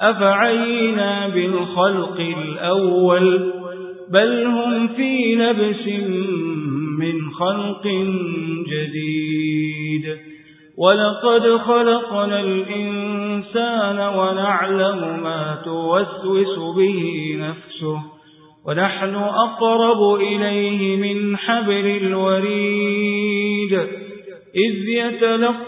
أفعينا بالخلق الأول بل هم في لبس من خلق جديد. ولقد خلقنا الإنسان ونعلم ما توسوس به نفسه ونحن أقرب إليه من حبل الوريد. إذ يتلقى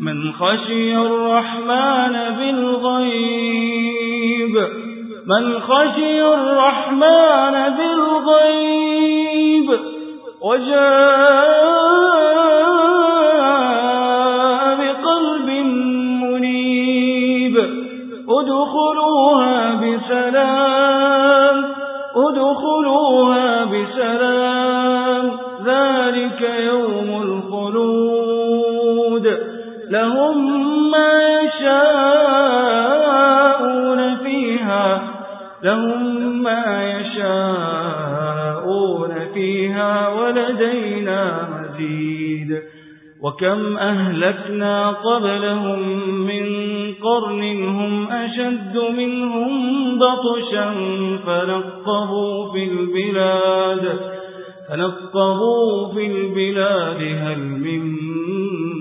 من خشي الرحمن بالغيب. من خشي الرحمن بالغيب. وجاء بقلب منيب. ادخلوها بسلام. ادخلوها لهم ما يشاءون فيها لهم ما يشاءون فيها ولدينا مزيد. وكم أهلكنا قبلهم من قرن هم أشد منهم بطشا فنقبوا في البلاد فنقبوا في البلاد هل من